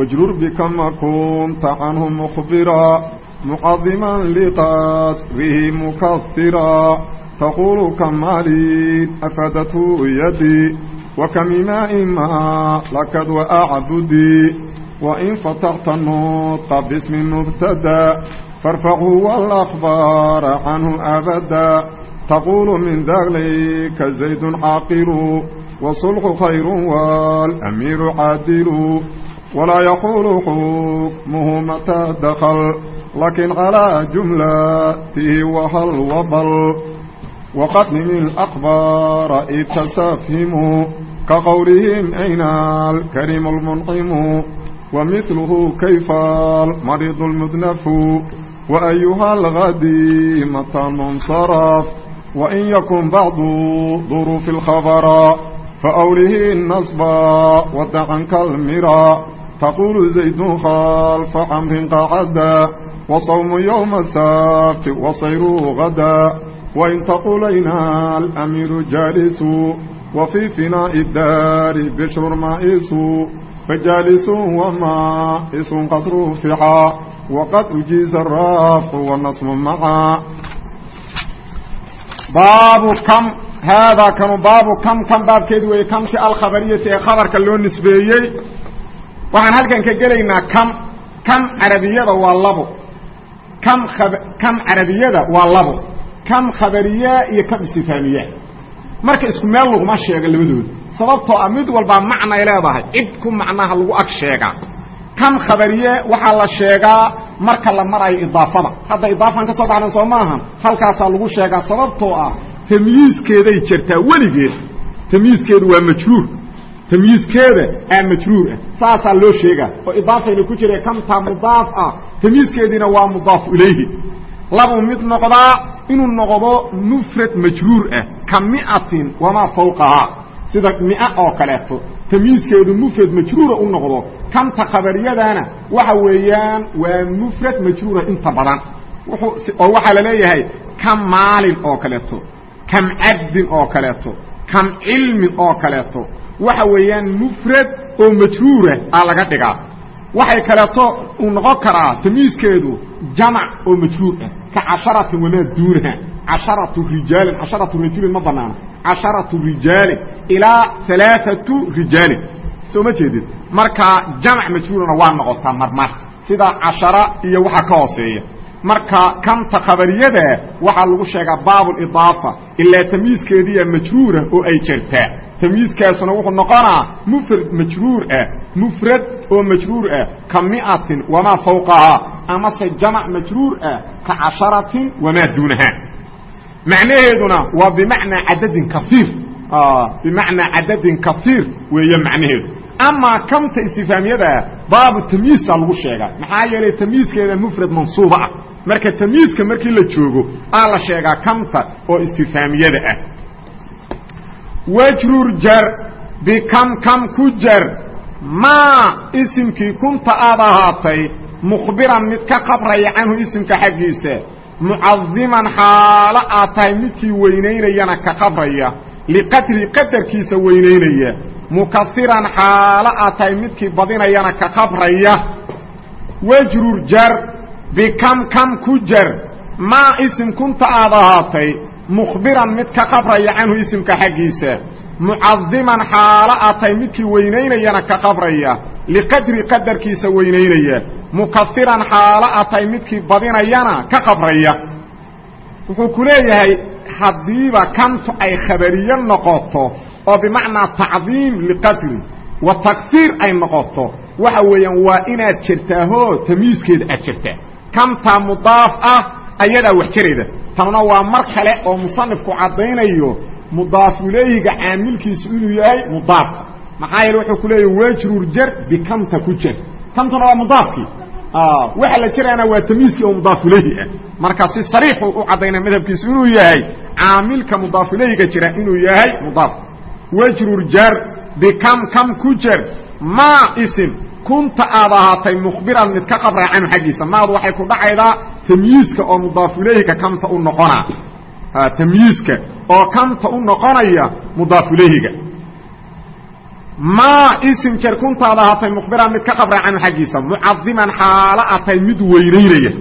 wajrur bika makunta canhu mukhbiraa mucadiman liqadrihi mukahiraa taquulu kamaalid afadathu yadii wakamimaai maa lakad waacbudii wain fataxta nuudqa bismi mubtada faarfacuu walakhbaara canhu abada taquulu min daglayka zaydun caaqilu wasulqu khayru waalamiiru caadilu ولا يقول حكمه متى دخل لكن على جملته وهل وبل وقدم الأخبار إذ تستفهم كقولهم أين الكريم المنعم ومثله كيف المريض المذنف وأيها الغدي متى منصرف وإن يكن بعض ظروف الخبر فأوله النصب ودعا كالمرا تقول زيد خلف عمر قعدا وصوم يوم السبت وصير غدا وإن تقولينا الأمير جالس وفي فناء الدار بشر مائس فجالس ومائس قد رفعا وقد أجيز الرفع والنصب معا باب كم haadaa kanu baabu kam kan baabkeedu weeye kamkii alkhabariyati ee khabarka loo nisbeeyey waxaan halkan ka gelaynaa kam kam carabiyada waa labo. Kam kam carabiyada waa labo. Kam khabariya iyo kam istifaamiya. Marka isku meel laguma sheega labadooda. Sababtoo ah mid walbaa macnay leedahay. Cid ku macnaha lagu ag sheegaa kam khabariye waxaa la sheegaa marka la marayo idaafada. Hadda idaafan ka soo baxdan soo maahan. Halkaasaa lagu sheegaa sababtoo ah tamyiiskeeday jirtaa weligeed. Tamyiiskeedu waa majruur tamyiiskeeda aa majruur ah. Saasaa loo sheegaa. Oo idaafayna ku jira kamtaa mudaaf ah. Tamyiiskeediina waa mudaaf ilayhi. Labuu mid noqdaa inuu noqdo mufrad majruur ah. Ka miatin wamaa fawqahaa. Sida mia oo kaleeto. Tamyiiskeedu mufrad majruura u noqdo. Kamta khabariyadana waxa weeyaan waa mufrad majruura inta badan. Oo waxaa la leeyahay ka maalin oo kaleeto kam cabdin oo kaleeto kam cilmin oo kaleeto waxa weeyaan mufrad oo majruura aa laga dhigaa. Waxay kaleeto uu noqon karaa tamyiiskeedu jamac oo majruur ah. Ka casharatin wamaa duunaha casharatu rijaalin casharatu rajulin ma banaana casharatu rijaalin ilaa alaaatu rijaalin. Soo ma jeedid? Markaa jamac majruurana waa noqotaa marmar. Sida cashara iyo waxa ka hooseeya. Marka kamta khabariyada waxaa lagu sheegaa baabulidaafa ilaa tamyiiskeediiya majruura oo ay jirtaa tamyiiskaasuna wuxuu noqonaa mufrad majruur ah mufrad oo majruur ah ka miatin wamaa fawqahaa amase jamac majruur ah ka casharatin wamaa duunaha macnaheeduna waa bimacnaa cadadin kaiir bimacnaa cadadin kaiir weeye macnaheedu. Amaa kamta istifaamiyada baabu tamyiisaa lagu sheegaa. Maxaa yeelay tamyiiskeeda mufrad mansuuba ah. Marka tamyiiska markii la joogo aa la sheegaa kamta oo istifaamiyada ah wajrur jar bikam kam ku jar. Maa isimkii kunta aad ahaatay mukhbiran mid ka qabraya canhu isimka xaggiisa. Mucadiman xaalo aad tahay midkii weynaynayana ka qabraya. Liqadri qadarkiisa weynaynaya. Mukairan xaalo aad tahay midkii badinayana ka qabraya. Wajrur jar bikam kam ku jar. Maa isim kunta aad ahaatay mukhbiran mid ka qabraya canhu isimka xaggiisa. Mucadiman xaalo aad tahay midkii weynaynayana ka qabraya. Liqadri qadarkiisa weynaynaya. Mukairan xaalo aad tahay midkii badinayana ka qabraya. Wuxuu ku leeyahay haddiiba kamtu ay khabariyo noqoto oo bimacnaa tacdiim liqadri wa tagsiir ay noqoto. Waxa weeyaan waa inaad jirtaahoo tamyiiskeeda aad jirtaa. Kamtaa mudaaf ah ayadaa wax tanuna waa mar kale oo musanifku caddaynayo mudaaf ilayhiga caamilkiisu inuu yahay mudaaf. Maxaa yeele wuxuu ku leeyahy wajrur jar bikamta ku jar. Kamtuna waa mudaafkii. Waxa la jiraana waa tamyiiskii oo mudaafulehi ah. Marka si sariixu u caddaynaa madhabkiisu inuu yahay caamilka mudaafulehiga jira inuu yahay mudaaf. Wajrur jar bikam kam ku jar. Maa isim kunta aad ahaatay mukhbiran mid ka qabraa canhu xaggiisa. Maadu waxay ku dhacaydaa tamyiiska oo mudaafulehiga kamta u noqona. Tamyiiska oo kamta u noqonaya mudaafulehiga maa isim jer kuntaad ahaatay mukhbiran mid ka qabraa canhu xaggiisa. Mucadiman xaalo atay mid weynaynaya.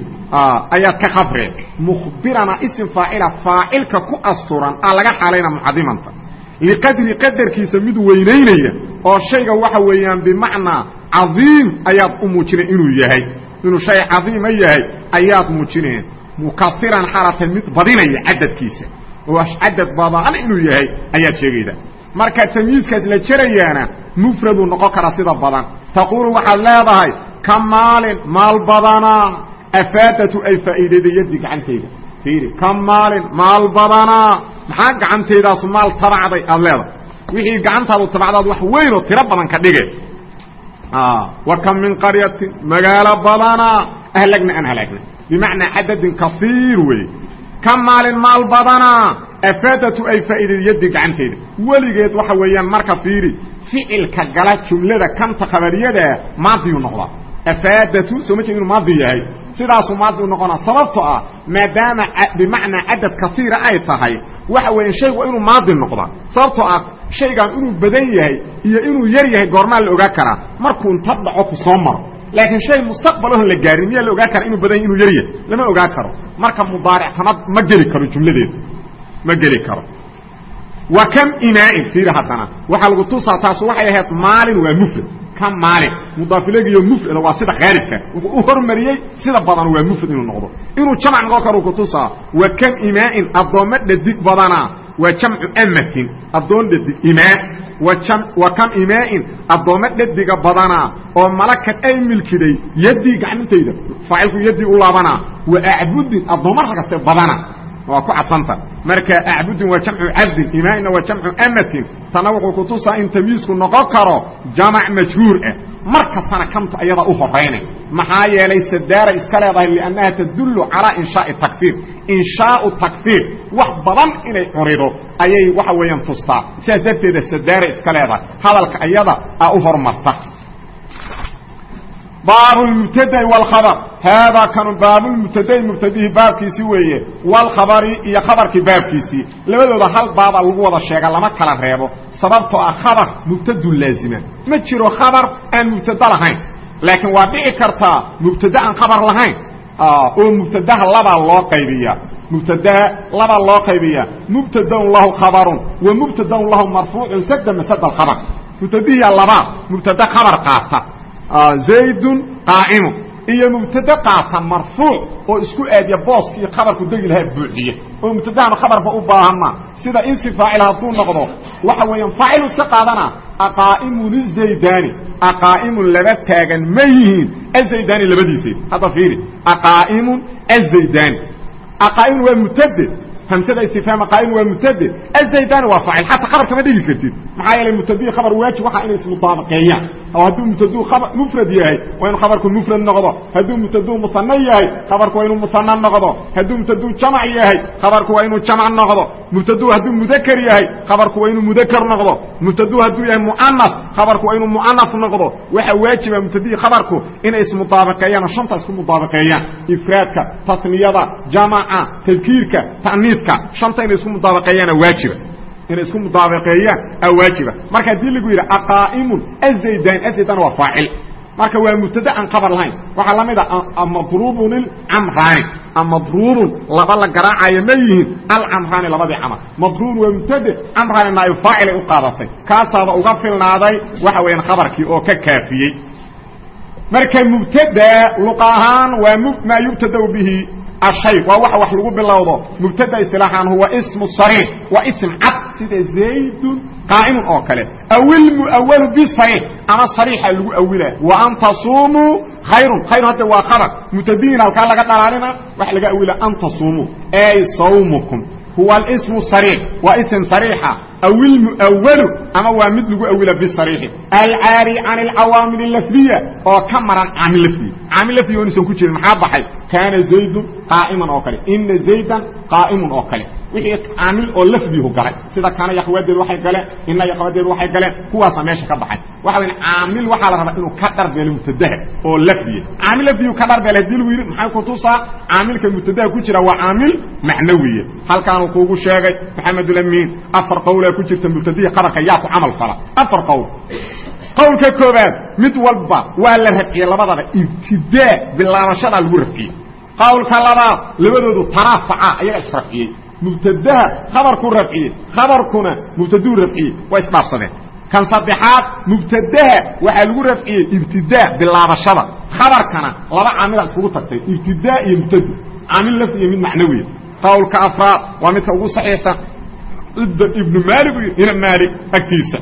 Ayaad ka qabreen mukhbirana isim faacila faacilka ku asturan aa laga xaalayna mucadimanta liqadri qadarkiisa mid weynaynaya oo shayga waxa weeyaan bimacnaa cadiim ayaad u muujineen inuu yahay. Inuu shay cadiima yahay ayaad muujineen mukairan xaalatan mid badinaya cadadkiisa oo cadad badan inuu yahay ayaad sheegayda. Marka tamyiiskaas la jerayaana mufraduu noqon karaa sida badan. Taquulu waxaad leedahay ka maalin maal badanaa. Afaadatu ay faa'iidayday yaddi gacantayda. Fiiri ka maalin maal badanaa. Maxaa gacantaydaas maal tabacday aad leedahay? Wixii gacantaadu tabacdaad wax weyn oo tiro badan ka dhige kam min qaryatin magaalo badanaa ahlagna aan halaagna bimacnaa cadadin kaiir wey ka maalin maal badanaa afaadatu ay faa'iidayday yaddi gacantayda weligeed waxa weeyaan marka fiiri ficilka gala jumlada kanta khabariyada maadiyuu noqdaa afaadatu soo ma jeed inuu maadi yahay sidaasuu maadi u noqonaa sababto ah maadaama bimacnaa cadad kaiira ay tahay waxa weya shaygu waa inuu maadi noqdaa sababtoo ah shaygan inuu badan yahay iyo inuu yar yahay goormaa la ogaa karaa markuu inta dhaco ku maro. Laakiin shay mustaqbalahon la gaarin miyaa la ogaa kara inuu badan yahy inuu yar yahay? Lama ogaa karo. Marka mudaaric ma geli karo jumladeeda ma geli karo. Wa kam inaa'in? Fiiri haddana. Waxaa lagu tusaa taas waxay ahayd maalin waa mufrad ka maalin mudaafilegiyo mufrada waa sida khaalibka wuxuu u hormariyey sida badan waa mufrad inuu noqdo. Inuu jamc noqon karo ku tusaa wa kam imaa'in addoommo dhadig badanaa waa jamcu amatin addoon dhadig imaa wa kam imaa'in addoommo dhadiga badanaa oo malakad ay milkiday yaddii gacmintayda faacilku yaddii u laabanaa wa acbudin addoommo ragaste badana waa ku cadsanta marka acbudin waa jamcu cabdin imaa'inna waa jamcu amatin tana wuxuu ku tusaa in tamyiisku noqon karo jamac majhuur ah mar kastana kamtu ayada u horaynay maxaa yeelay sadaaray iska leedahay liannaha tadullu calaa inshaai takfiir. Inshaau takfiir wax badan inay curido ayay waxa weeyaan tustaa. Sidaas darteeda sadaaray iska leedahay. Hadalka ayada a u hormarta baab mubtadai wlkhabr haadaa kanu baabulmubtadai mubtadihii baabkiisii weeye. Walkhabari iyo khabarkii baabkiisii labadooda hal baaba lagu wada sheega lama kala reebo. Sababtoo ah khabar mubtadu laazima. Ma jiro khabar aan mubtado lahayn. Laakiin waa dhici kartaa mubtado aan khabar lahayn. Oo mubtadaha labaa loo qaybiya mubtadaha labaa loo qaybiya mubtadaun lahu khabarun wa mubtadaun lahu marfuucun sada masada khabr mubtadihiya labaa mubtada khabar qaata zaydun qaa'imu iyo mubtade qaata marfuuc oo isku aadiya booskii khabarku degi lahaa buuxiye oo mubtadahana khabarba u baahanma sida insi faacil hadduu noqdo waxa weeyaan faacilu iska qaadana aqaa'imun izaydani aqaa'imun laba taagan ma yihiin azaydani labadiiseed hadda fiiri aqaa'imun azaydani aqaa'imun waa mubtade hamsada istifhaam aqaa'imun waa mubtade azaydani waa faacil. Xataa khabar kama dhigi kartid. Maxaa yeelay mubtadii khabar waajib waxa inay ismudaabaqeeyaan oo hadduu mubtaduu mufrad yahay waa inuu khabarku mufrad noqdo. Hadduu mubtaduu musana yahay khabarku waa inuu musana noqdo. Hadduu mubtaduu jamac yahay khabarku waa inuu jamac noqdo. Mubtaduu hadduu mudakr yahay khabarku waa inuu mudakr noqdo mubtaduu hadduu yahay mu'anas khabarku waa inuu mu'anas noqdo. Waxa waajiba mubtadii khabarku inay ismudaabaqeeyaan oo shanta isku mudaabaqeeyaan ifraadka tasniyada jamaca tadkiirka ta'niiska shanta inay isku mudaabaqeeyaana waajiba inay isku mudaabaqeeyaan aa waajiba marka haddii lagu yidhi aqaa'imun azaydan azaydan waa faacil marka waa mubtada aan khabar lahayn. Waxaa la mid a madruubun ilcamraani madruubun laba la garaacayo ma yihiin. Alcamraani labadii camal. Madruubun waa mubtade camraani naayib faacilay u qaadatay. Kaasaaba uga filnaaday waxa weeyaan khabarkii oo ka kaafiyey. Marka mubtada luqa ahaan waa maa yubtadau bihi ashay waa waxa wax lagu bilowdo mubtada isilaaxan huwa ismu sariix waa ism cad sida zaydun qaa'imun oo kale awilmuawalu bisariix ama sariixa lagu awila wa an tasuumuu khayrun khayr hadda waa khabar mubtadiin halkaa laga dhalaalina waxa laga awila an tasuumuu ay sawmukum huwa alismu sariix waa ism sariixa aw ilmu'awalu ama waa mid lagu awila bisariixi. Alcaari can alcawaamil alafdiya oo ka maran caamil lafdiya caamil lafdiga oonaysan ku jirin maxaa baxay? Kaana zaydun qaa'iman oo kale. Ina zaydan qaa'imun oo kale. Wixii caamil oo lafdihu galay sida kaana yakhwadeedu waxay galeen ina yakhwadeedu waxay galeen kuwaasa meesha ka baxay. Waxa weya caamil waxaa la rabaa inuu ka dharbeelo mubtadaha oo lafdiya caamil lafdiyu ka dharbeela haddii lagu yidhi maxay kutusaa caamilka mubtadaha ku jira waa caamil macnawiya. Halkaanu kuugu sheegay maxamedulamiin afar qowlaa ku jirta mubtadihii qabarka yaa ku camal fala afar qowl. Qowlka koobaad mid walba waa la rafciyey labadaba ibtidaa bilaabashadaa lagu rafciyey qowlka labaad labadoodu taraafaca ayaga israfciyey mubtadaha khabarkuu rafciyey khabarkuna mubtaduu rafciyey waa isdhaafsadeen. Kan saddexaad mubtadaha waxaa lagu rafciyey ibtidaa bilaabashada. Khabarkana laba caamila iskugu tagtay ibtidaa iyo mubtadu. Caamil lafdi iyo mid macnawiya. Qowlka afraad waa midka ugu saxiixsan cidda ibnu maalig ina maalig agtiisa.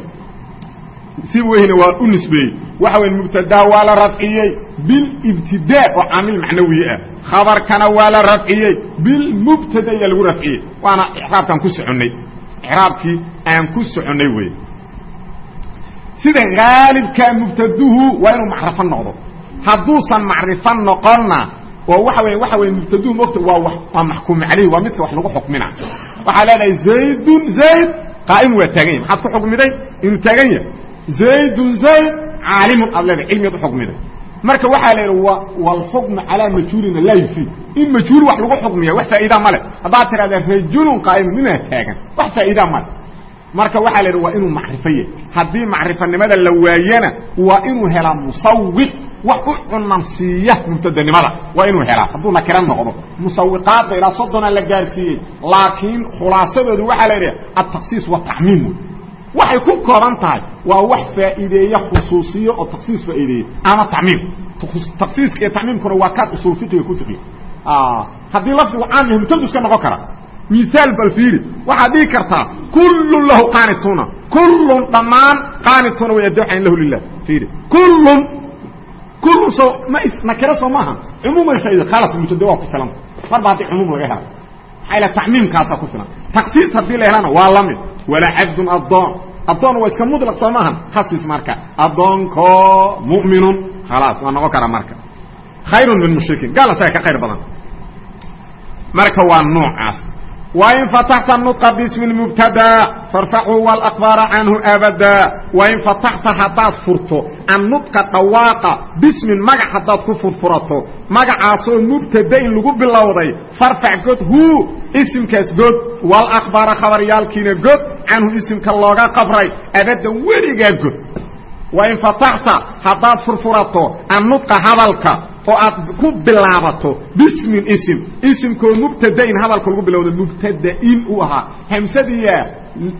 Si weyna waa u nisbeeyey. Waxa weya mubtadaha waa la rafciyey bilibtidaa oo caamil macnawi ah. Khabarkana waa la rafciyey bilmubtada ayaa lagu rafciyey. Waana icraabkaan ku soconnay. Icraabkii aan ku soconnay wey sida haalibka mubtaduhu waa inuu macrifo noqdo. Hadduusan macrifo noqonna oo waxa wey waxa wey mubtaduhu mogta waa waa maxkuum calayhi waa midka wax lagu xukmina waxaa leedahay zaydun zayd qaa'im waa taagan yahy maxaad ku xukmiday inuu taagan yahay. Zaydun zayd caalimun aad leedahay cilmiyaad u xukmiday marka waxaa la yidhi wlxukmu calaa majhuulina laa yufiid. In majhuul wax lagu xukmiya wax faa'iida male haddaad tidhahdaa rajulun qaa'imun ninaa taagan. Wax faa'iida male marka waxaa la yidhi waa inuu macrifo yahy haddii macrifanimada la waayana waa inuu helaa musawiq wax u cunansiiya mubtadanimada waa inuu helaa. Hadduu nakira noqdo. Musawiqaadda ilaa soddona la gaarsiiyey. Laakiin khulaasadoodu waxaa la yidhi altaqsiis watacmiim wey waxay ku kooban tahay. Waa wax faa'iideeya khusuusiyo oo taksiis faa'iideeya. Ama tacmiim taksiiska iyo tacmiimkuna waa kaad usul fiqiga ku tiqiin haddii lafdigu caam yahay mubtadu iska noqon kara. Miaal bal fiiri. Waxaad dhihi kartaa kullun lahu qaanituuna. Kullun dhammaan qaanituuna way adooxayn lahu lilah fiiri. Kullun kullun soo ma nakira soo maaha cumuuman faaida khalas mubtada waa ku filan marba haddii cumuum laga helo maxaa ila tacmiimkaasaa ku filan taksiis haddii la helana waa la mid walaa cabdun adoon adoon waa iska mudlaq soo maahan khasis marka adoonko mu'minun khalaas waa noqon karaa marka khayrun min mushrikiin gaal asaga ka khayr badan marka waa noocaas وin فتحta نطق باسم مبتdى فارفعوا والأخبار عنه أبدا وin فتحta hadaad furto annudka dhawaaqa bismin magac haddaad ku furfurato. Magacaasoo mubtadain lagu bilowday farfac god hu isimkaas god walakhbaara khabaryaalkiina god canhu isimka looga qabray abaddan weligaa god. Wain fataxta haddaad furfurato annudqa hadalka oo aad ku bilaabato bismin isim. Isimkoo mubtadain hadalka lagu bilowda mubtadain uu ahaa. Hamsadiya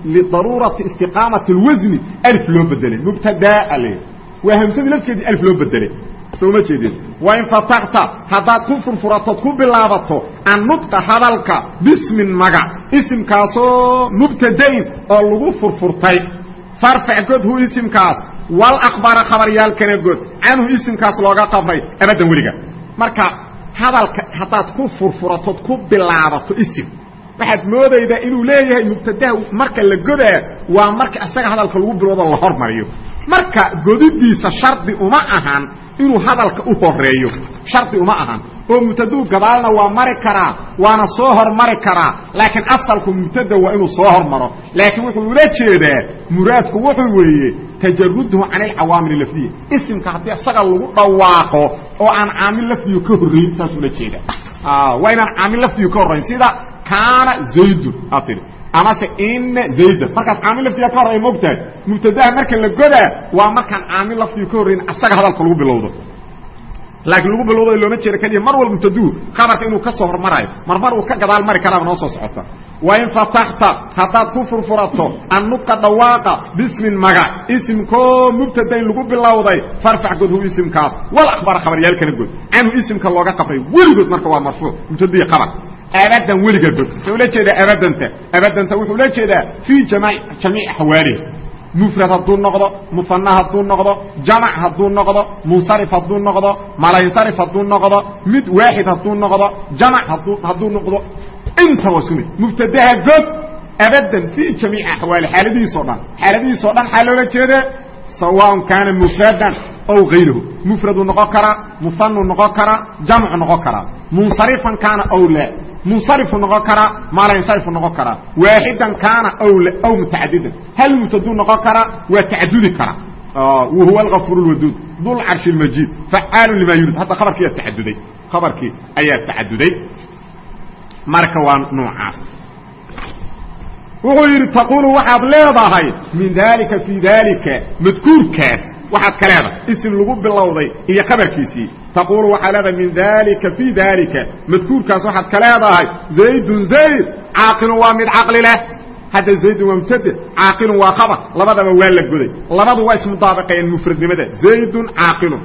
lidaruurati istiqaamati اlwasni alif loo bedelay mubtadaa le waa hamsadii lafteedii alf loo bedelay soo ma jeedin wain fataxta haddaad ku furfuratood ku bilaabato annutqa hadalka bismin magac isimkaasoo mubtadain oo lagu furfurtay farfac god hu isimkaas wlakbara khabaryaalkana god canhu isimkaas looga qabray abadan weliga marka hadalka haddaad ku furfuratood ku bilaabato isim waxaad moodaydaa inuu leeyahay mubtadaha marka la godaa waa marka isaga hadalka lagu bilowdo la hormariyo marka godidiisa shardi uma ahan inuu hadalka u horeeyo shardi uma ahan. Oo mubtaduu gadaalna waa mari karaa waana soo hormari karaa. Laakiin asalku mubtada waa inuu soo hormaro. Laakiin wuxuu ula jeedaa muraadku wuxuu weeye tajaruduhu can alcawaamil lafdiya. Isimka haddii isaga lagu dhawaaqo oo aan caamil lafdiyu ka horrayn saas ula jeeda waa inaan caamil lafdiyu ka horrayn sida kaana zaydun aad tihi amase ina zaydan markaas caamil lafdiga ka horraya mogtahay mubtadaha marka la godaa waa markaan caamil lafdigu ka horrayn asaga hadalka lagu bilowdo. Laakiin lagu bilowdo looma jeeda keliya mar walba mubtaduu khabarka inuu ka soo hormarayo. Marmar uu ka gadaal mari karaaba noo soo socota. Wain fataxta haddaad ku furfurato annutqa dhawaaqa bismin magac isimkoo mubtadain lagu bilowday farfac godhu isimkaas. Wal akhbara khabaryaalkana god. Canhu isimka looga qabray weligood marka waa marfuuc. Mubtadii qabar abadan weliga god wuxuu ula jeedaa abadanta abadanta wuxuu ula jeedaa fii jamiici axwaalihi mufrad hadduu noqdo muana hadduu noqdo jamac hadduu noqdo munsarif hadduu noqdo malansarif hadduu noqdo mid waaxid hadduu noqdo jamac hadduu noqdo. Inta waa isku mid mubtadaha god abadan fii jamiici axwaali xaaladihiisao dhan. Xaaladihiisao dhan xaa loola jeeda sawaaء kaana mufradan aw غayrahu mufraduu noqon karaa musanuu noqon karaa jamcu noqon karaa. Munsarifan kaana aw laa munsarifu noqon karaa maalansarifu noqon karaa waaxidan kaana aw aw mutacadidan hal mubtaduu noqon karaa waa tacadudi karaa wahuwa alغafuur اlwaduud dul carshi اlmajiid facaalu lima yurid hadda khabarkiiyaa tacaduday khabarkii ayaa tacaduday marka waa noocaas wuxuu yidhi taqulu waxaad leedahay min dalika fii dalika madkuurkaas waxaad ka leedahay isim lagu bilowday iyo khabarkiisii taqulu waxaad leedahay min dalika fii dalika madkuurkaas waxaad ka leedahay zaydun zayd caaqilun waa mid caqli leh. Hadda zaydun waa mubtade caaqilun waa khabar. Labadaba waa la goday. Labadu waa ismudaabaqeeyeen mufradnimada. Zaydun caaqilun.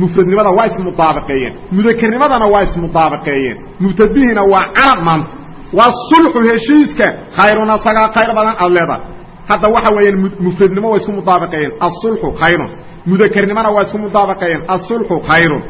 Mufradnimada waa ismudaabaqeeyeen mudakernimadana waa ismudaabaqeeyeen mubtadihiina waa carab maanta. Wasulxu heshiiska. Khayrun asagaa khayr badan aad leedahay. Hadda waxa weeyaan mufradnimo waa isku mudaabaqeeyeen asulxu khayrun mudakarnimona waa isku mudaabaqeeyeen asulxu khayrun.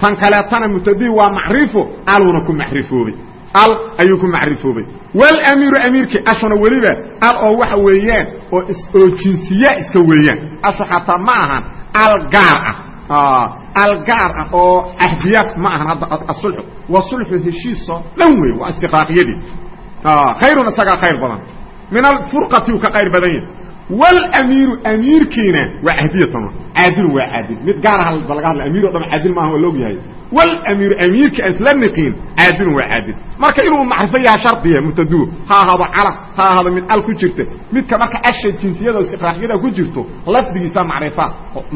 Tan kaleetana mubtadihi waa macrifo. Aluna ku macrifoobay. Al ayuu ku macrifoobay. Walamiiru amiirkii ashuna weliba al oo waxa weeyaan oo oo jinsiya iska weeyaan. Ashu xataa ma ahan al gaar ah. Algaar ah oo ahdiyaad ma ahan hadda asulxu waa sulxu heshiisoo dhan wey waa istiqraaqiyadii. Khayrun isagaa khayr badan. Min alfurqati uu ka khayr badan yahay wlamiiru amiirkiina waa ahdiyatan caadilun waa caadil. Mid gaar laga hadla amiir o dhan caadil maaha waa la og yahay wlamiiru amiirka aan isla niqiin caadilun waa caadil. Marka inuu macrifo yaha shardiya mubtaduhu ha ahaado calam ha ahaado mid al ku jirta. Midka marka asha jinsiyada istiqraaqiyada ku jirto lafdigiisa macrifa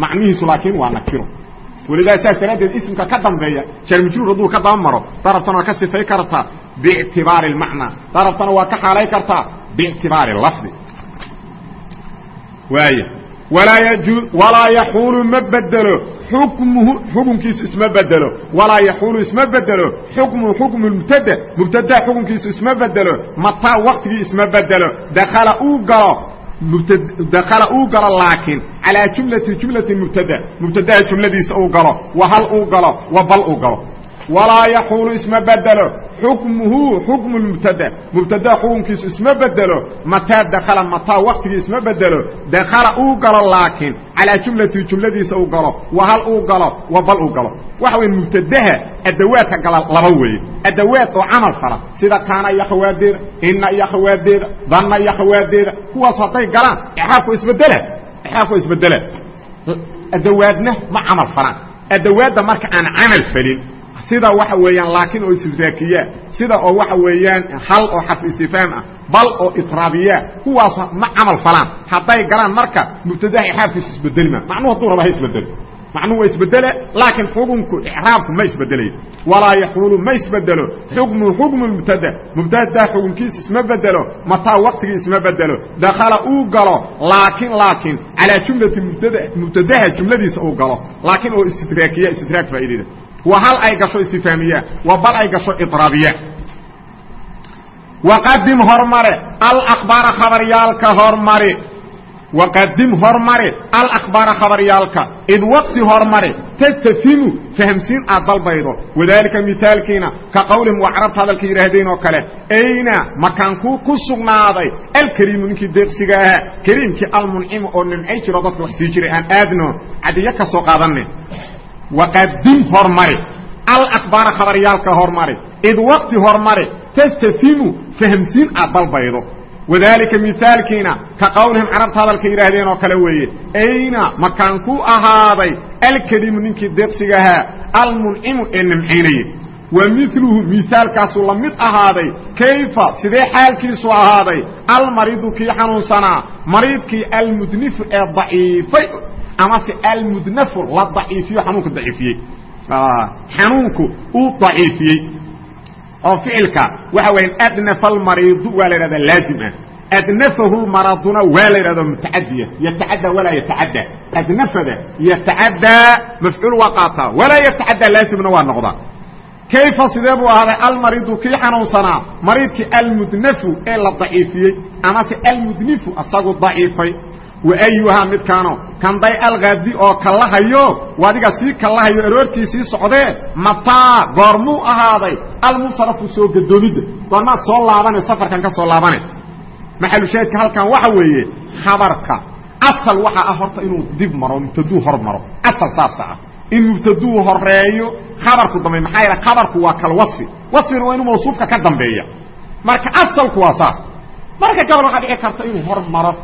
macnihiisu laakiin waa nakiro. Walidaa saas daraaddeed ismka ka dambeeya jarmijruur hadduu ka daba maro darabtana waa ka sifay kartaa biictibaari اlmacnaa darabtana waa ka xaalay kartaa biictibaari lafdi waaya walaa yaxuulu ma bedelo xukmuhu xukunkiisu isma bedelo walaa yaxuulu isma bedelo xukmuhu xukmu mubtada mubtadaa xukunkiisu isma bedelo mataa waktigii isma bedelo dakala uu galo dakala uu galo laakiin calaa jumlati jumlati mubtada. Mubtadaha jumladiisa uu galo wa hal uu galo wa bal uu galo walaa yaxuulu isma bedelo xukmuhu xukmu mubtada. Mubtada xukunkiisu isma bedelo mataa dakala mataa waktigii isma bedelo dakala uu galo laakiin calaa jumlati jumladiisa uu galo wa hal uu galo wa bal uu galo. Waxa weya mubtadaha adawaadka gala laba weeye. Adawaad oo camal fala. Sida kaana iyo ina iyo danna iyo kuwaas hadday galaan ixraabku isbedela ixraabku isbedela adawaadna ma camal falaan. Adawaadda marka aan camal falin sida waxa weeyaan laakiin oo istidraakiya sida oo waxa weeyaan hal oo xarf istifhaam ah bal oo itraabiya kuwaas ma camal falaan. Hadday galaan marka mubtadaha ixraabkiisu isbedeli ma. Macnuhu hadduu raba ha isbedelo macnuhu waa isbedele laakiin xukunku icraabku ma isbedelayo walaa yaxuulu ma isbedelo. Xukmu xukmu mubtada. Mubtada xukunkiisa isma bedelo mataa waktigii isma bedelo. Dakala uu galo laakiin laakiin calaa jumlati mubtada mubtadaha jumladiisa uu galo. Laakiin oo istidraakiya istidraak faa'ideeda wa hal ay gasho istifhaamiya? Wa bal ay gasho idraabiya? Waqadim hormare alakbaara khabaryaalka hormari waqadim hormari alakbaara khabaryaalka. Id waqti hormare tastafimu fahamsiin aad dalbaydo. Wadaalika mihaalkiina ka qowlihim waa carabta hadalka yidhaahdeen oo kale. Ayna makaankuu ku sugnaaday alkariimu ninkii deeqsiga ahaa kariimkii almuncimu oo nimcay jiro dadka wax sii jiray aan waqadim hormari alakbaara khabaryaalka hormari id waqti hormari tastafimu fahamsiin aad dalbaydo wadaalika mihaalkiina ka qowlihim carabta hadalka yidhaahdeen oo kale weeye ayna makaankuu ahaaday alkariimu ninkii deeqsiga ahaa almuncimu ee nimcaynaya wa miluhu mihaalkaasuu la mid ahaaday kayfa sidee xaalkiisu ahaaday almariidu kii xanuunsanaa mariidkii almudnifu ee daciifay amase almudnafu la daciifiyo xanuunka daciifiyey. Xanuunku uu daciifiyey. Oo ficilka waxa weya adnafa almariidu waa la yidhahdaa laazim ah. Adnafahu maraduna waa la yidhahda mutacadiya yatacaddaa walaa yatacadda. Adnafada yatacaddaa mafcuul waa qaataa. Walaa yatacaddaa laazimna waa noqdaa. Kayfa sidee buu ahaaday? Almariidu kii xanuunsanaa? Mariidkii almudnafu ee la daciifiyey. Amase almudnifu asagu daciifay waayuhaa midkaano kanday alkaadi oo kallahayo adiga sii kallahayo aroortii sii socdee mataa goormuu ahaaday almunsarafu soo gadoomidda goormaad soo laabane safarkan ka soo laabane. Maxalushaahidka halkan waxa weeye khabarka. Asal waxaa ah horta inuu dib maro mubtaduu hor maro. Asal saasa ah. In mubtaduu horeeyo khabarku dambeey maxaa yaele khabarku waa kal wasfi. Wasfina waa inuu mawsuufka ka dambeeya. Marka asalku waa saas. Marka gabal waxaa dhici karta inuu hor maro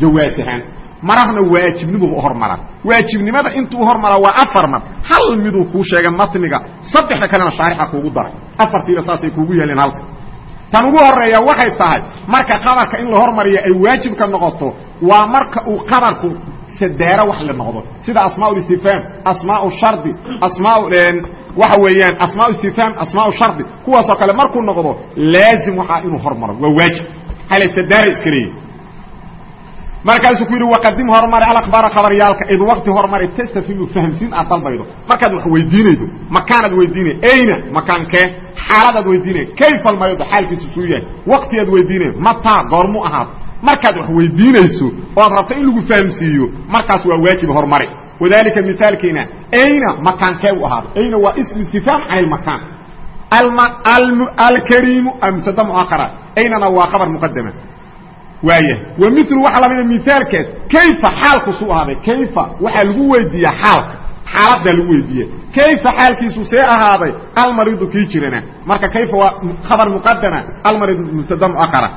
jawaas ahaan mararna waajibnimuba hormara waajibnimada intuu hormara waa afar mar hal miduu kuu sheegay matniga saddexda kalena shaarixa kuugu daray. Afartiiba saasay kuugu yeeleen halka. Tan ugu horreeya waxay tahay marka khabarka in la hormariya ay waajibka noqoto waa marka uu khabarku sadaaro wax la noqdo. Sida asmaa istifhaam asmaa shardi asmaa waxa weeyaan asmaa istifhaam asmaa shardi. Kuwaasoo kale markuu noqdo laazim waxaa inuu hormaro waa waajib. Hala sadaara iska leeyahy markaasuu ku yidhi waqadim horumari alakbaara khabaryaalka. Id wakti horumari tastafimu fahamsiin aad dalbaydo markaad wax weydiinaydo makaanaad weydiinay. Ayna makaankee xaaladaad weydiinay. Kayfa almaydo xaalkiisu suu yahay. Waktigaad weydiinay. Mataa goormu ahaad. Markaad wax weydiinayso oad rabto in lagu fahamsiiyo markaas waa waajib horumari. Wadalika mithaalkiina ayna makaankee u ahaaday ayna waa ism istifhaam can ilmakaan alkariimu mubtada muakara aynana waa khabar muqadama waaya wa milu waxa lamida mithaalkaas kayfa xaalku suu ahaaday? Kayfa? Waxaa lagu weydiiyaa xaalka. Xaaladaa lagu weydiiya kayfa xaalkiisu see ahaaday? Almariidu kii jirana. Marka kayfa waa khabar muqadama almariid mubtada muakara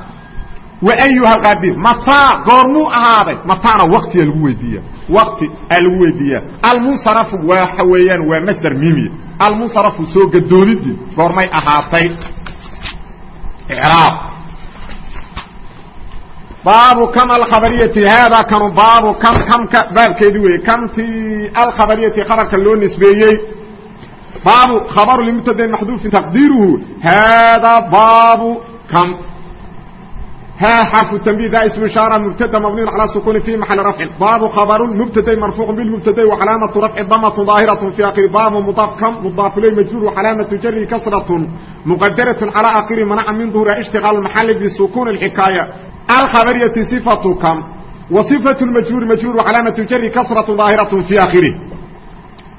wa ayuha qadir mataa goormuu ahaaday? Mataana waktiyaa lagu weydiiya wakti aa lagu weydiiya almunsarafu waxa weeyaan waa masdar mimiya almunsarafu soo gadoonidii goormay ahaatay. Raab baabu km alkhabariyati haada kanu baabu km kamka baabkeedi weeye kamtii alkhabariyati khabarka loo nisbeeyey. Baabu khabaru lmubtadain maxduufin taqdiiruhu haada baabu kam. Haa xarfu tanbih da ismu ishaara mubtada mabniyun calaa sukuuni fi maxali rafcin baabu khabarun mubtadain marfuuqun bilmubtadai wacalaamatu rafci damatun daahiratun fii akhiri baabu mudaaf kam mudaafuley majruur wacalaamatu jari kasratun muqadaratun calaa akhiri manaca min duhuriha ishtiqaalu maxali bisukuuni alxikaaya المحل بسكون الحكاية الخبرية صفة كم وصفة المجرور مجرور وعلامة جر كسرة ظاهرة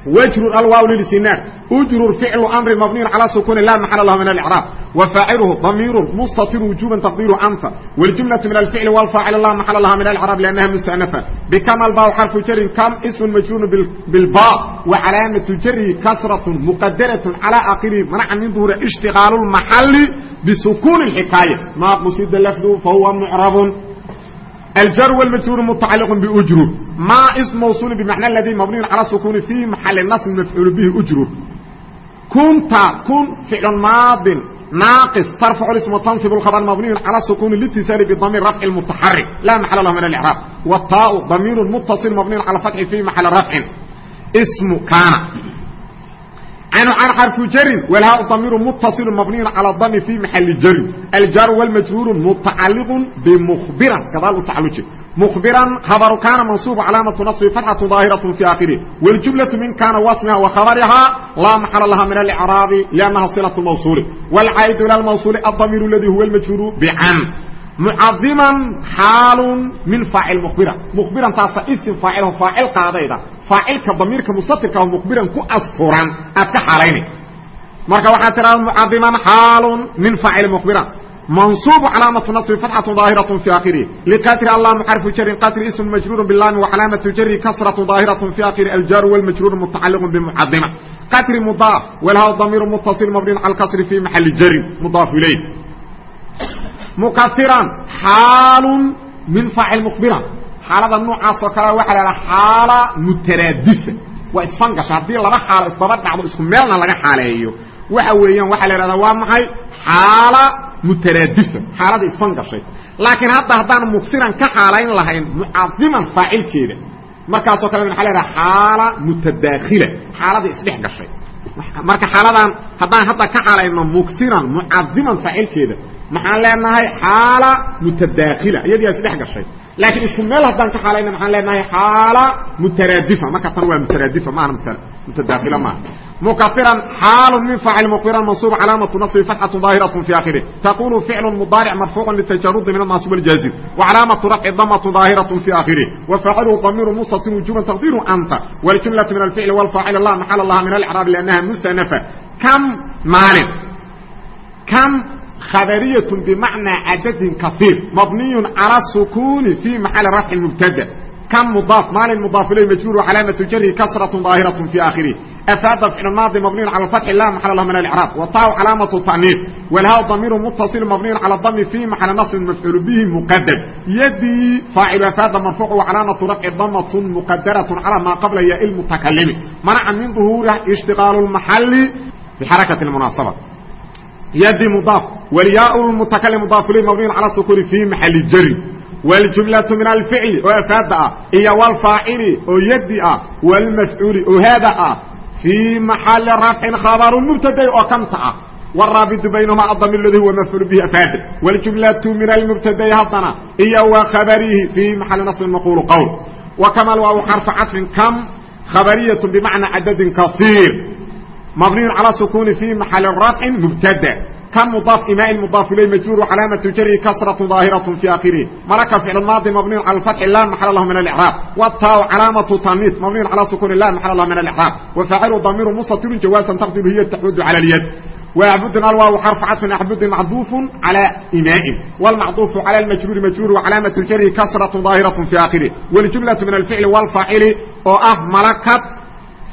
في آخره واجرر الواو للسنان اجرر فعل امر مبني على سكون لا محل له من الاعراب وفاعله ضمير مستتر وجوبا تقدير انت والجمله من الفعل والفاعل لا محل لها من الاعراب لانها مستأنفه بكم الباء حرف جر كم اسم مجرور بالباء وعلامه جره كسره مقدره على اخره منع من ظهور اشتغال المحل بسكون الحكايه ما قصد لفظه فهو معرب الجر والمجرور متعلق بأجرر ما اسم موصول بمعنى الذي مبني على السكون في محل النصب مفعول به أجرر كنت كن فعل ماض ناقص ترفع الاسم وتنصب الخبر مبني على السكون الاتصال بضمير رفع المتحرك لا محل له من الاعراب والتاء ضمير متصل مبني على فتح في محل رفع اسم كان عن عن حرف جر والهاء ضمير متصل مبني على الضم في محل جر الجر والمجرور متعلق بمخبرا كذلك تعلق مخبرا خبر كان منصوب علامة نصب فتحة ظاهرة في آخره والجملة من كان وصنها وخبرها لا محل لها من الإعراب لأنها صلة الموصول والعائد إلى الموصول الضمير الذي هو المجرور بعن معظما حال من فاعل مخبرا مخبرا تاسا اسم فاعله فاعل قاضيدا فاعل كضمير كمستتر كو مخبرا كأسفرا أبكى حالين مركا waxaa tira معظما حال من فاعل مخبرا منصوب علامة نصب فتحة ظاهرة في آخره لقاتل الله محرف جر قاتل اسم مجرور باللام وعلامة جر كسرة ظاهرة في آخر الجار والمجرور متعلق بمعظمة قاتل مضاف ولها ضمير متصل مبني على الكسر في mukairan xaalun min aacil mqbira xaalada noocaasoo kale waxa la xaala mutaraadisa waa isfan haddii laba xaalo isdaba dhacdo isku meelna laga xaaleeyo waxa weeyaan waxaa la ihahdaa waa maxay xaala mutaraadisa xaalada isfan laakiin hadda haddaan muksiran ka xaalayn lahayn mucadiman faacilkeeda markaasoo kale maxaa la haha xaala mutadaakhila xaalada isdhex gashay marka xaaladan hadaan hadda ka xaalayno muksiran mucadiman faa'ilkeeda maxaan leenahay xaala mutadaakhila iyadii isdhex gashay. Laakiin isku meel hadaan ka xaalayno maxaan leenahay xaala mutaraadifa. Marka tan waa mutaraadifa ma aha mutadaakhila ma مكفرا حال من فاعل مقبرا منصوب علامة نصب فتحة ظاهرة في آخره تقول فعل مضارع مرفوع للتجرد من الناصب والجازم وعلامة رفع ضمة ظاهرة في آخره وفعله ضمير مستتر وجوبا تقدير أنت والجملة من الفعل والفاعل الله محل الله من الإعراب لأنها مستأنفة كم مال كم kan mudaaf maalin mudaaf ilay majruur calaamatu jarri kasratun daahiratun fi aakhirih afaada ficlu maadi mabniyun cala alfatxi laa maxala lahu min alicraab wa taau calaamatu taniif walhaa damiiru muttasil mabniyun cala dami fii maxala nasrin mafcuulu bihi muqadam yadii faacilu afaada marfuuc wa calaamatu rafci damatun muqadaratun calaa maa qabla yaa ilmutakalimi manaca min duhuuriha ishtiqaalu lmaxalli bixarakati lmunaasaba yadii mudaaf waliyaa mutakalim mudaaf ilay mabniyun cala sukuri fii maxali jari المتكلم مضاف إليه مبني على السكون في محل الجر والجملة من الفعل وأفاد هي والفاعل ويدي والمفعول وهذا في محل رفع خبر مبتدا وكمتا والرابط بينهما الضمير الذي هو مفعول به أفاد والجملة من المبتدا هضنا هي وخبره في محل نصب مقول قول وكما الواو حرف عطف كم خبرية بمعنى عدد كثير مبني على سكون في محل رفع مبتدا كم مضاف إماء مضاف إليه مجرور وعلامة جره كسرة ظاهرة في آخره ملك فعل الماضي مبني على الفتح لا محل الله من الإعراب والتاء علامة تانيث مبني على سكون لا محل الله من الإعراب وفاعل ضمير مستتر جوازا تقدر هي التحويد على اليد ويعبدنا الواو حرف عطف أعبد معطوف على إماء والمعطوف على المجرور مجرور وعلامة جره كسرة ظاهرة في آخره والجملة من الفعل والفاعل وأه ملكت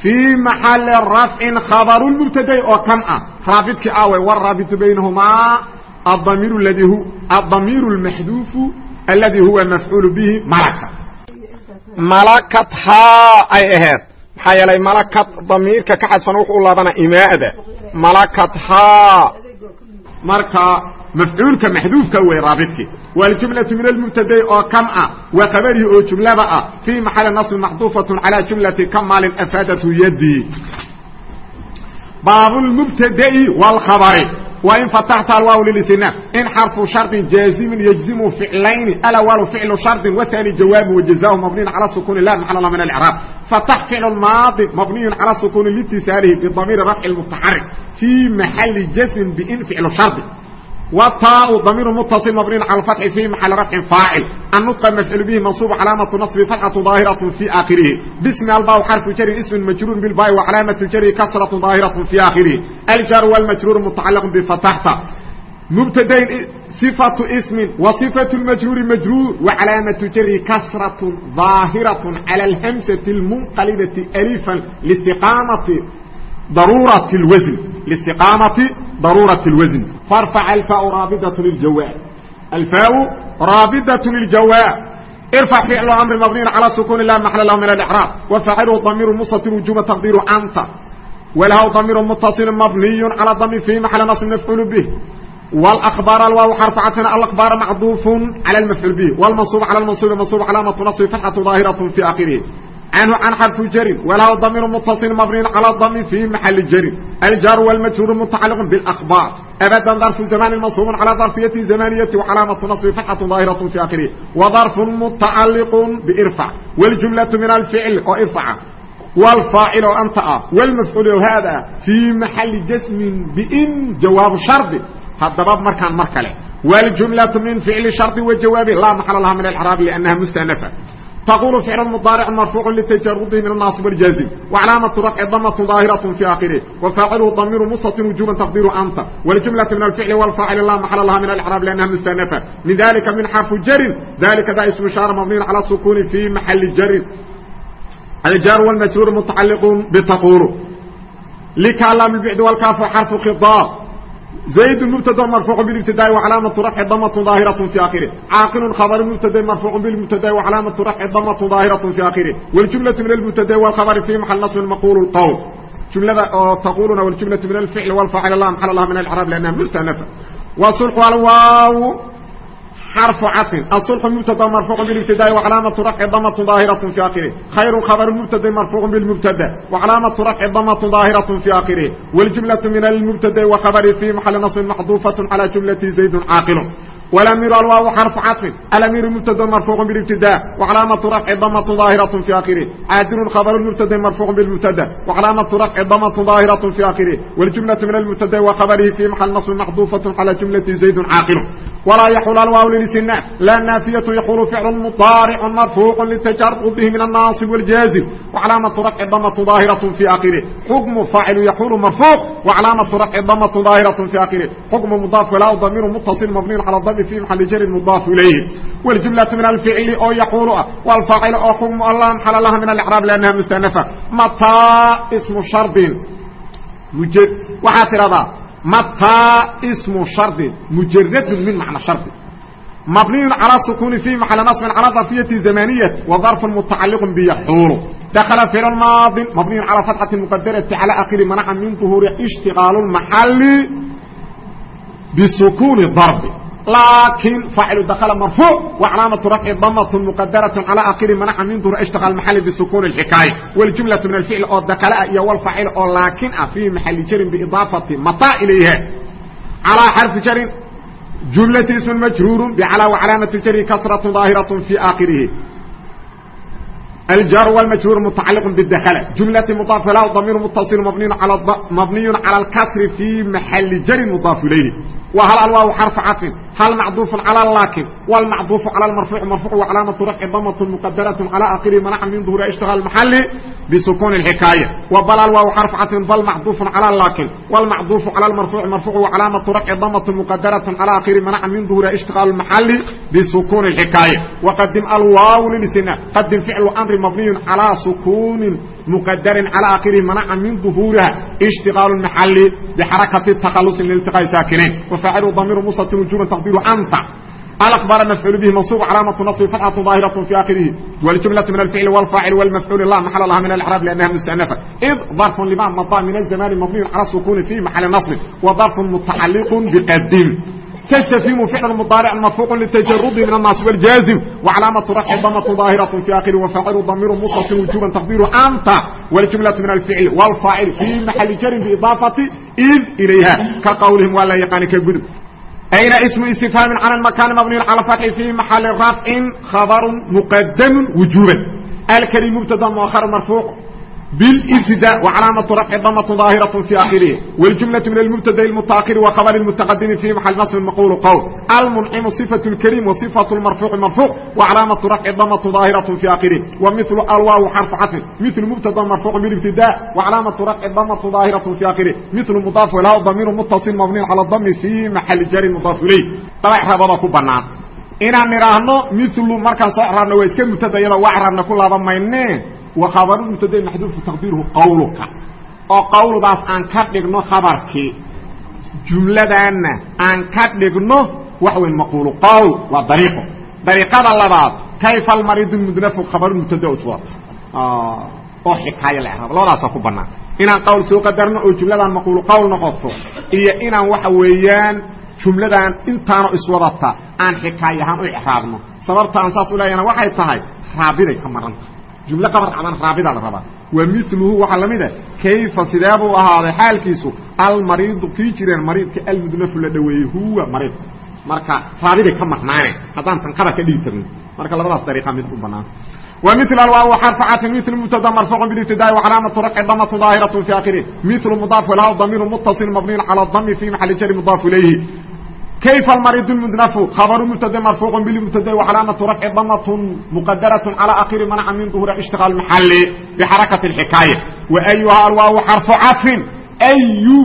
في محل رفع خبر المبتدا وكم رابط كاوي والرابط بينهما الضمير الذي هو الضمير المحذوف الذي هو مفعول به ملكة ملكتها اي اهد حيالي ملكت ضميرك كحد فنوح الله بنا إماء ملكتها مركا مفعولك محذوف كوي رابطك والجملة من المبتدا او كم وخبره او جملة في محل نصب محذوفة على جملة كم مال افادته يدي باب المبتدا والخبر وإن فتحت الواو للاستئناف إن حرف شرط جازم يجزم فعلين الأول فعل شرط والثاني جواب وجزاه مبني على سكون الله محل الله من الإعراب فتح فعل الماضي مبني على سكون لاتصاله بضمير رفع المتحرك في محل جزم بإن فعل شرط والطاء ضمير متصل مبني على الفتح في محل رفع فاعل النطق مفعول به منصوب علامة نصب فتحة ظاهرة في آخره باسم الباء حرف جر اسم مجرور بالباء وعلامة الجر كسرة ظاهرة في آخره الجر والمجرور متعلق بفتحت مبتدين صفة اسم وصفة المجرور مجرور وعلامة جر كسرة ظاهرة على الهمسة المنقلبة ألفا لاستقامة ضرورة الوزن لاستقامة ضرورة الوزن فارفع الفاء رابطة للجواب الفاء رابطة للجواب ارفع فعل امر مبني على سكون الله محل له من الاعراب وفاعله ضمير مستتر وجوب تقدير انت وله ضمير متصل مبني على ضمير في محل نصب مفعول به والاخبار الواو حرف عطف الاخبار معطوف على المفعول به والمنصوب على المنصوب منصوب علامه نصب فتحه ظاهره في اخره عنه عن حرف جر وله ضمير متصل مبني على الضم في محل جر الجار والمجرور متعلق بالاخبار ابدا ظرف زمان منصوب على ظرفيه زمانيه وعلامه نصب فتحه ظاهره في اخره وظرف متعلق بارفع والجمله من الفعل وارفع والفاعل انت والمفعول هذا في محل جسم بان جواب شرط هذا باب مركان مركله والجمله من فعل شرط وجواب لا محل لها من الاعراب لانها مستانفه تقول فعل مضارع مرفوع لتجرده من الناصب والجازم وعلامة رفع ضمة ظاهرة في آخره وفاعله ضمير مستتر وجوبا تقدير أنت والجملة من الفعل والفاعل لا محل لها من الإعراب لأنها مستأنفة لذلك من حرف جر ذلك ذا اسم شار مبني على السكون في محل جر الجار والمجرور متعلق بتقول لكلام البعد والكاف حرف خطاب زيد المبتدا مرفوع بالابتداء وعلامه رفع ضمه ظاهره في اخره عاقل خبر المبتدا مرفوع بالمبتدا وعلامه رفع ضمه ظاهره في اخره والجمله من المبتدا والخبر في محل نصب المقول القول جمله تقولون والجمله من الفعل والفاعل الله محل الله من الاعراب لانها مستأنفه وصلح الواو xرف cطف الصلح مبتd مرفوع بالابتداء وعلاaمة رفع ضمة ظاaهرة في آkره خyر خبر مبتd مرفوع بالمبتدى وعلاaمة رفع ضمة ظاaهرة في آkره والجملة من المبتد وخبر في محل نصب محذوفة على جملة زيد cاaqل والأمير الواو حرف cطف الأمير مبتد مرفوع بالابتداء وعلاaمة رفع ضمة ظاaهرة في آkره عاadل خبر المبتد مرفوع بالمبتدى وعلاaمة رفع ضمة ظاaهرة في آkره والجملة من المبتد وخبره في محل نصب محذوفة على جملة زيد cاaqل ولا يحول الواو للاستثناء لا نافية يحول فعل مضارع مرفوع لتجرده من الناصب والجازم وعلامة رفع ضمة ظاهرة في آخره حكم فاعل يحول مرفوع وعلامة رفع ضمة ظاهرة في آخره حكم مضاف لا ضمير متصل مبني على الضم في محل جر مضاف إليه والجملة من الفعل أو يحول والفاعل أو حكم الله محل لها من الإعراب لأنها مستأنفة متى اسم شرط مجد وحاتر mtىa sm shardi mujarad min macna shardi mabniyu calى sukuni fi maxal naصbin calى darfiyati zamaniyat wa darfu mutacaliq byaxuulu dakla ficl maadi mabniyu calى fatxati muqadarati calى akiri manaca min ظuhuuri ishtiqaal اmaxali bsukuni darbi laakin faacilu dakla marfuuc wacalaamatu rafci damt muqadaraة calى akiri manaca min duhur ishtiqaal maxali bsukuni اxikaaya wاljumlaة min alficl oo dakala iyo wlfaacil oo laakin ah fii maxali jarin biidaafati mata ilayha calىa xarfi jarin jumlati ism majruur bcalى wcalaamaة jari kasraة ظaahiraة fi aakirihi الجار والمجهور متعلق بالدخل جملة مضاف له ضمير متصل مبني على مبني على الكسر في محل جر مضاف إليه وهل الواو حرف عطف هل معطوف على اللكن والمعطوف على المرفوع مرفوع وعلامة رفع ضمة مقدرة على آخر منع من ظهور اشتغال المحل بسكون الحكاية وبل الواو حرف عطف بل معطوف على اللكن والمعطوف على المرفوع مرفوع وعلامة رفع ضمة مقدرة على آخر منع من ظهور اشتغال المحل بسكون الحكاية وقدم الواو للاستثناء قدم فعل أمر مبني على سكون مقدر على آخره منع من ظهورها اشتغال المحل بحركة التخلص من التقاء ساكنين وفاعل ضمير مستتر وجوبا تقدير أنت الأخبار مفعول به منصوب علامة نصب فتحة ظاهرة في آخره والجملة من الفعل والفاعل والمفعول الله محل لها من الإعراب لأنها مستأنفة إذ ظرف لما مضى من الزمان مبني على السكون في محل نصب وظرف متعلق بقدم تستفهم فعل مضارع مرفوع للتجرد من الناصب والجازم وعلامة رفع ضمة ظاهرة في آخره وفاعل ضمير متصل وجوبا تقدير أنت والجملة من الفعل والفاعل في محل جر بإضافة إذ إليها كقولهم ولا يقان كالجدب أين اسم استفهام عن المكان مبني على فتح في محل رفع خبر مقدم وجوبا الكريم مبتدا مؤخر مرفوع بالابتداء وعلامة رفع ضمة ظاهرة في آخره والجملة من المبتدا المتأخر وخبر المتقدم في محل نصب المقول قول المنعم صفة الكريم وصفة المرفوع مرفوع وعلامة رفع ضمة ظاهرة في آخره ومثل الواو حرف عطف مثل مبتدا مرفوع بالابتداء وعلامة رفع ضمة ظاهرة في آخره مثل مضاف له ضمير متصل مبني على الضم في محل جر مضاف إليه طبعا هذا كبنان inaan nidhaahno milu markaan soo xraabna waa iska mubtadayada waa xraabna ku laaba mayne وkhabaru mubtadai maxduufu taqdiiruhu qawluka oo qawldaas aan ka dhigno khabarkii jumladaanna aan ka dhigno waxa weyn maquulu qawl waa dariiqo dariiqada labaad kayfa almariidu mudnafu khabaru mubtada uswa oo xikaayo la iraabo labadaasaa ku banaan inaan qawl soo qadarno oo jumladaan maquulu qawl noqoto iyo inaan waxa weeyaan jumladaan intaano iswadata aan xikaayo ahaan u icraabno sababta aan saas u leeyana waxay tahay raabiday ka maranta jumle qabar cadan raabida la rabaa wa miluhu waxaa lamid a kayfa sideebuu ahaaday xaalkiisu almariidu kii jireen mariidka almudnafu la dhaweeyey huwa mariidka marka raabiday ka marnaane haddaan tan qabar ka dhigi karno marka labadaas dariiqa mid u banaan ومثل الواو حرف عطف مثل مبتدا مرفوع بالابتداء وعلامة رفع ضمة ظاهرة في آخره مثل مضاف له ضمير متصل مبني على الضم في محل جر مضاف إليه kayfa almariidu mudnafu khabaru mubtada marfuuqu bilmubtada wacalaamatu rafci damatun muqadaratun calaa akhiri manca min duhuri ishtiqaal maxali bixarakati alxikaaya wa ayuha alwaawu xarfu cafin ayu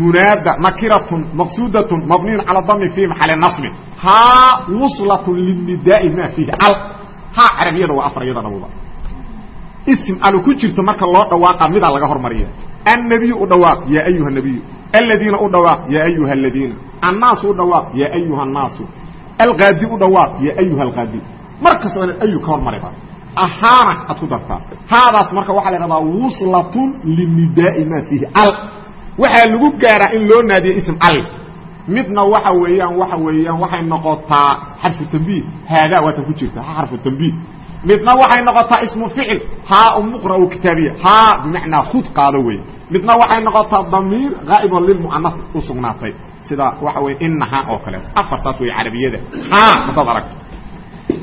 munaada nakiratun maqsuudatun mabniyun cala dami fii maxali nasbin haa wuslatun lilnidaai maa fiihi al haa carabiyada waa afar iyada dhabuba ism alu ku jirto marka loo dhawaaqa midaa laga hormariya annabiyu u dhawaaq yaa ayuha nabiyu aladiina u dhawaaq yaa ayuha aladiina annaasu u dhawaaq yaa ayuha annaasu alqaadi u dhawaaq yaa ayuha alqaadi markastoo inaad ayu ka hormari ba ahaana aad ku dartaa haadaas marka waxaa la idhahdaa wuslatun linidaa'i maa fiihi al waxaa lagu gaaraa in loo naadiya ism al midna waxa weeyaan waxa weeyaan waxay noqotaa xarfu tambiih haadaa waatan ku jirta xarfu tambiih midna waxay noqotaa ismu ficil haa muqra'u kitaabiya haa bimacnaa khud qaado wey midna waxay noqotaa damiir haa'ibon lilmu'anas u sugnaatay sida waxa weye inaha oo kaleeto afartaas wey carabiyada haa haddaad aragto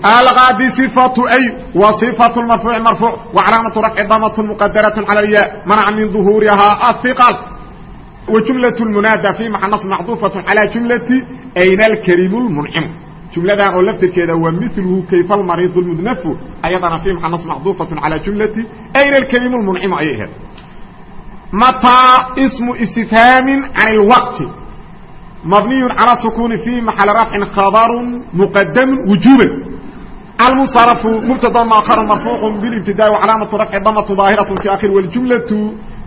alqaadi صifatu ay wa صifatu marfuuci marfuuc wa calaamatu rafci damat muqadaraة calى اlya manaca min ظuhuurihaa ahiqal wa jumlaة munaada fi maxanas macduufaة calى jumlati ayna alkarimu lmuncimu jumladan oo laftirkeeda waa milhu kayfa almariidu lmudnafu ayadana fi maxanas macduufaة calى jumlati ayna alkarimu lmuncimu ayay ahayd mataa smu istifhaami can اlwaqti mabniy calى sukuni fi maxali rafcin khabaru muqadamu wujuba المصرف مبتدا مؤخر مرفوع بالابتداء وعلامة رفع ضمة ظاهرة في آخر والجملة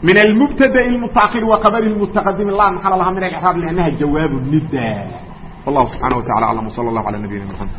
من المبتدا المتأخر وخبر المتقدم الله محل لها من الإعراب لأنها جواب النداء والله سبحانه وتعالى أعلم وصلى الله على نبينا محمد